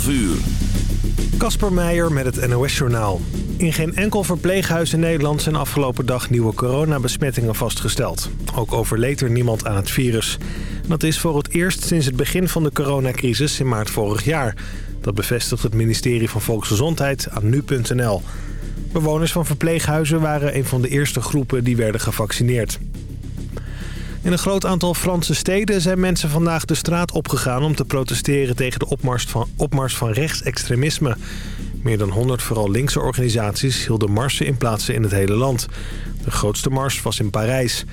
12 uur. Kasper Meijer met het NOS-journaal. In geen enkel verpleeghuis in Nederland zijn afgelopen dag nieuwe coronabesmettingen vastgesteld. Ook overleed er niemand aan het virus. Dat is voor het eerst sinds het begin van de coronacrisis in maart vorig jaar. Dat bevestigt het ministerie van Volksgezondheid aan nu.nl. Bewoners van verpleeghuizen waren een van de eerste groepen die werden gevaccineerd. In een groot aantal Franse steden zijn mensen vandaag de straat opgegaan... om te protesteren tegen de opmars van, opmars van rechtsextremisme. Meer dan 100 vooral linkse organisaties hielden marsen in plaatsen in het hele land. De grootste mars was in Parijs.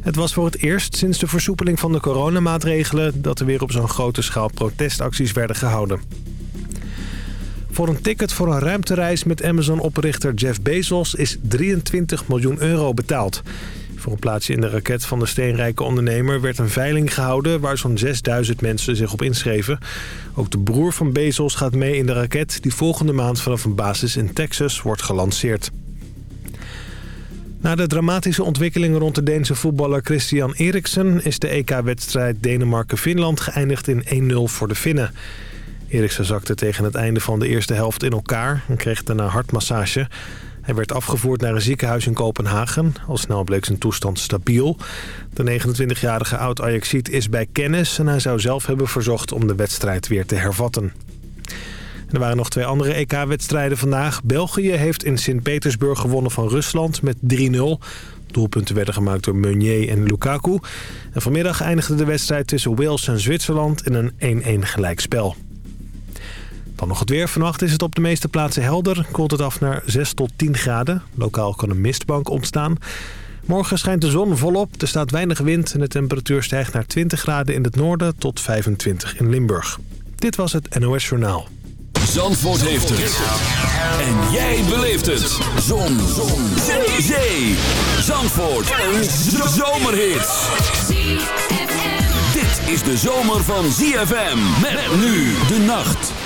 Het was voor het eerst sinds de versoepeling van de coronamaatregelen... dat er weer op zo'n grote schaal protestacties werden gehouden. Voor een ticket voor een ruimtereis met Amazon-oprichter Jeff Bezos is 23 miljoen euro betaald. Voor een plaatsje in de raket van de steenrijke ondernemer werd een veiling gehouden... waar zo'n 6000 mensen zich op inschreven. Ook de broer van Bezos gaat mee in de raket... die volgende maand vanaf een basis in Texas wordt gelanceerd. Na de dramatische ontwikkelingen rond de Deense voetballer Christian Eriksen... is de EK-wedstrijd Denemarken-Finland geëindigd in 1-0 voor de Finnen. Eriksen zakte tegen het einde van de eerste helft in elkaar... en kreeg daarna hartmassage... Hij werd afgevoerd naar een ziekenhuis in Kopenhagen. Al snel bleek zijn toestand stabiel. De 29-jarige oud-Ajaxiet is bij kennis... en hij zou zelf hebben verzocht om de wedstrijd weer te hervatten. Er waren nog twee andere EK-wedstrijden vandaag. België heeft in Sint-Petersburg gewonnen van Rusland met 3-0. Doelpunten werden gemaakt door Meunier en Lukaku. En vanmiddag eindigde de wedstrijd tussen Wales en Zwitserland in een 1-1 gelijkspel. Dan nog het weer. Vannacht is het op de meeste plaatsen helder. Koelt het af naar 6 tot 10 graden. Lokaal kan een mistbank ontstaan. Morgen schijnt de zon volop. Er staat weinig wind en de temperatuur stijgt naar 20 graden in het noorden tot 25 in Limburg. Dit was het NOS Journaal. Zandvoort heeft het. En jij beleeft het. Zon. zon. Zee. Zee. Zandvoort. Een zomerhit. Dit is de zomer van ZFM. Met nu de nacht.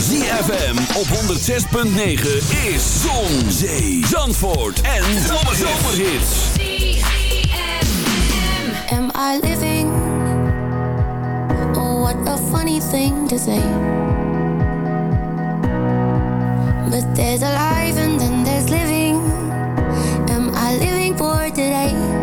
ZFM op 106.9 is Zon, Zee, Zandvoort en Zomerhits. Am I living? Oh, what a funny thing to say. But there's alive and then there's living. Am I living for today?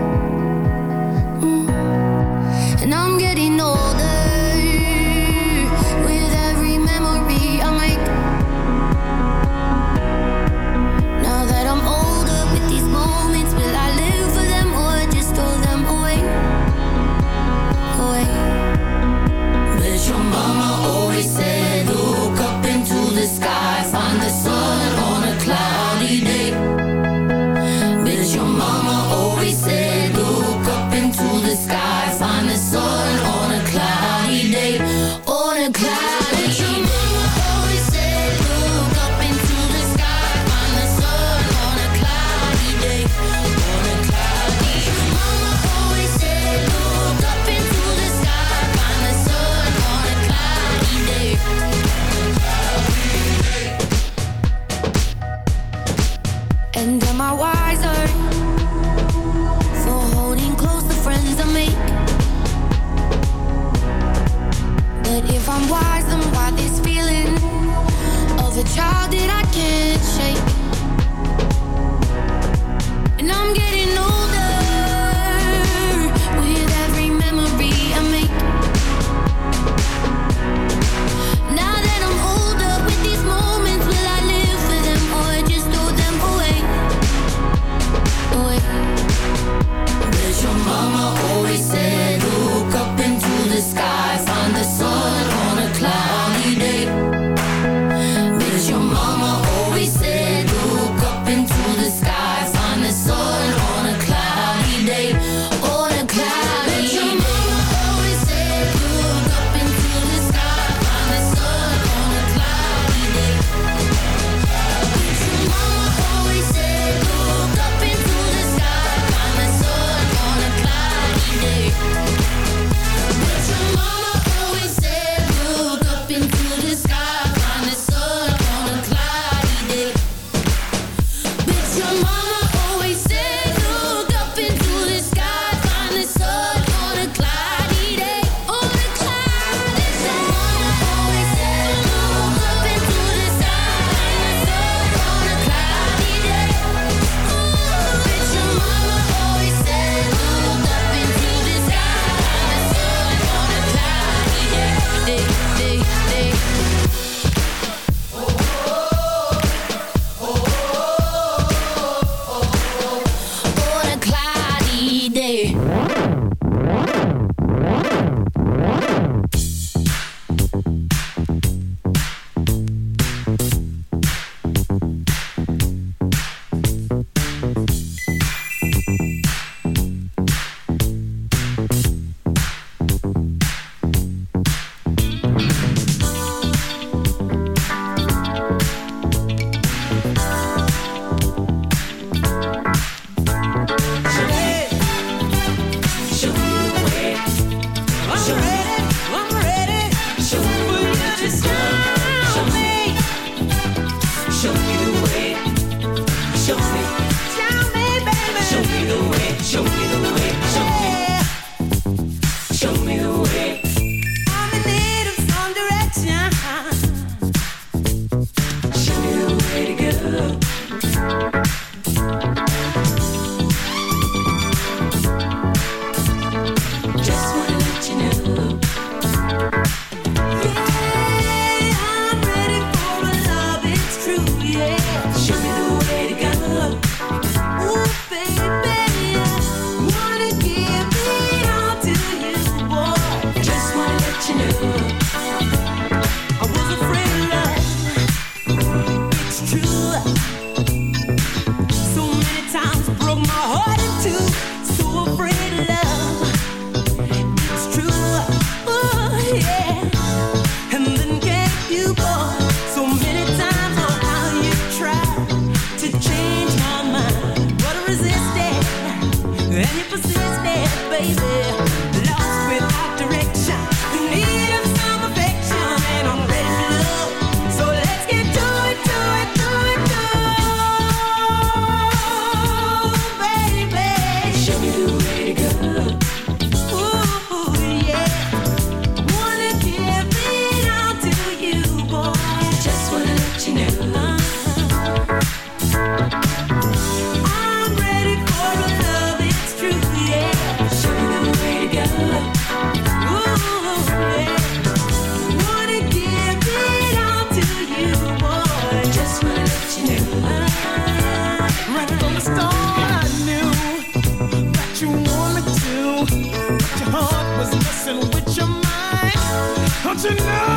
tonight.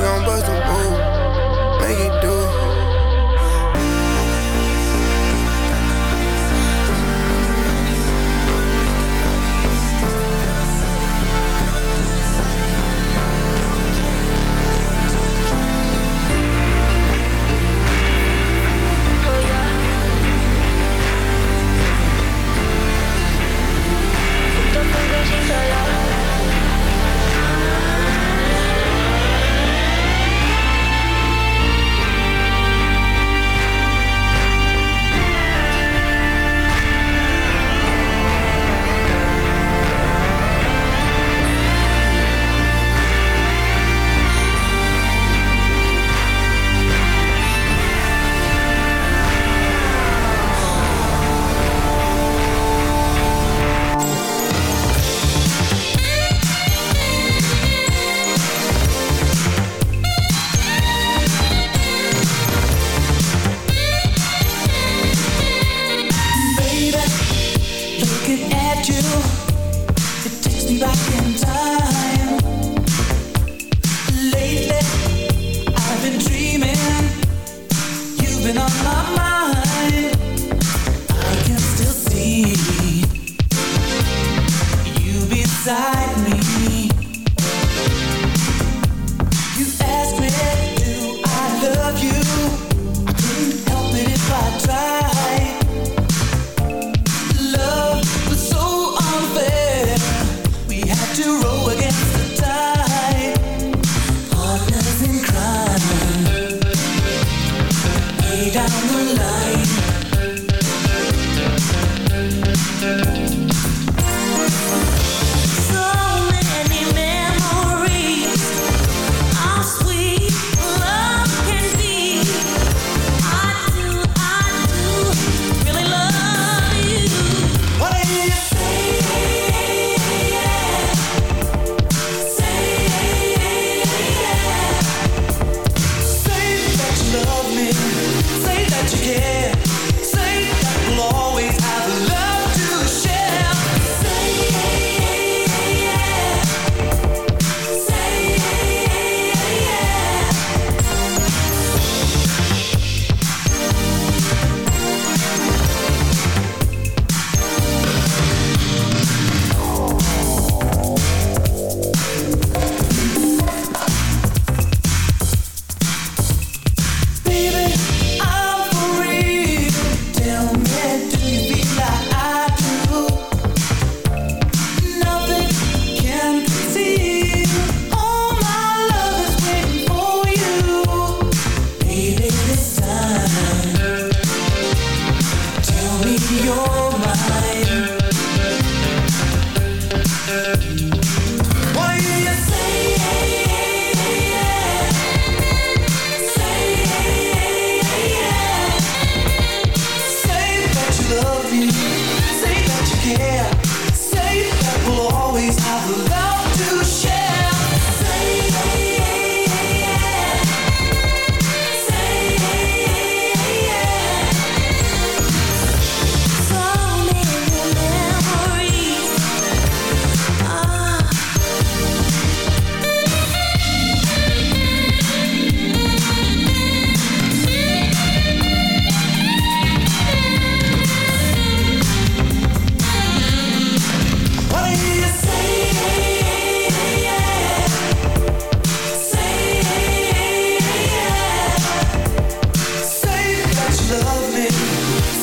gon' bust a move,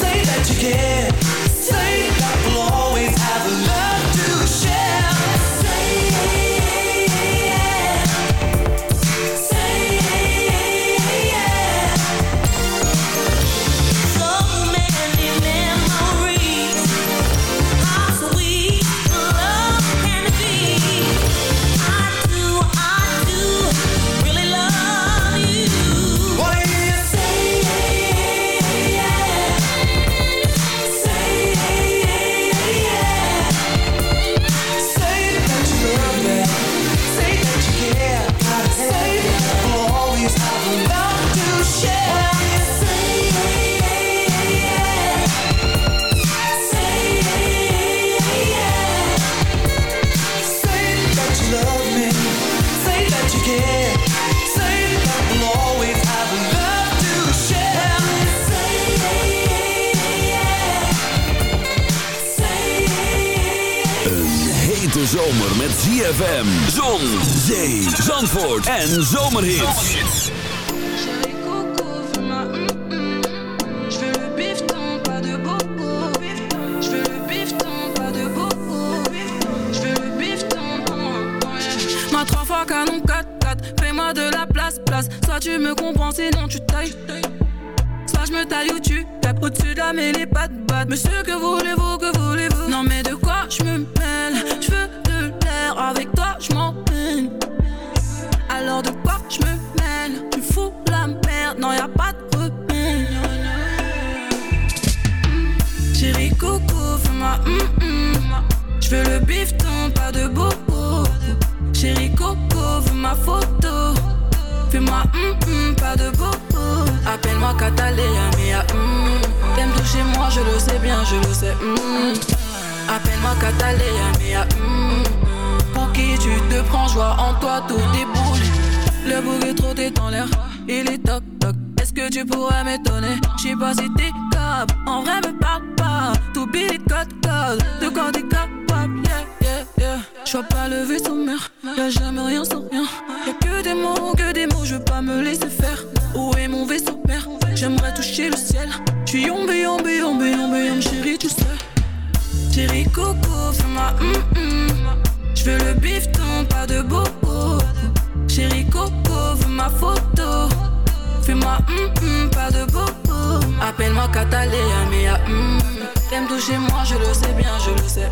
Say that you care. Say that met ZFM, zon, zee, zandvoort en zomerhits. Ma trois fois canon 4-4, fais-moi de la place, place. Soit tu me comprends, sinon tu tailles. Soit je me taille ou tu tapes au-dessus de la mêlée, pas de batte. Monsieur, que voulez-vous, que voulez-vous Je veux le bifton, pas de bobo. Chérie Coco, veux ma photo. Fais-moi hum hum, pas de bobo. Appelle-moi Catalina, mia hum. T'aimes toucher moi, je le sais bien, je le sais hum. Appelle-moi Catalina, mia hum. Pour qui tu te prends, joie en toi, tout déboule. Le bouc est trop t'es dans l'air, il est toc toc. Est-ce que tu pourrais m'étonner? J'sais pas si t'es capable, en vrai me parle pas. Tout billet code code, de quand yeah. J'vois pas le vaisseau mère, y'a jamais rien sans rien. Y'a que des mots, que des mots, je veux pas me laisser faire. Où est mon vaisseau mère? J'aimerais toucher le ciel. J'suis yombe, yombe, yombe, yombe, yombe, chérie, tu sais. Chérie Coco, fais-moi hum hum. J'veux le bifton, pas de bobo. Chérie Coco, veux ma photo. Fais-moi hum hum, pas de bobo. Appelle-moi Catalina, mia hum. T'aimes toucher moi, je le sais bien, je le sais.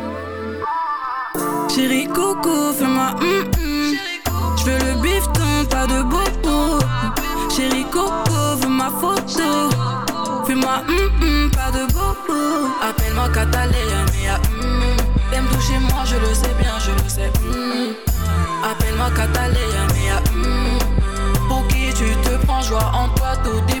Chérie Coco, fais-moi hum hum. Je veux le bifton, pas de bobo. Chérie Coco, veux ma photo. Fais-moi hum hum, pas de bobo. Appelle-moi Catalina, mia hum. T'aimes toucher moi, je le sais bien, je le sais. Appelle-moi Catalina, hum. Pour qui tu te prends, joie en toi, tout déboule.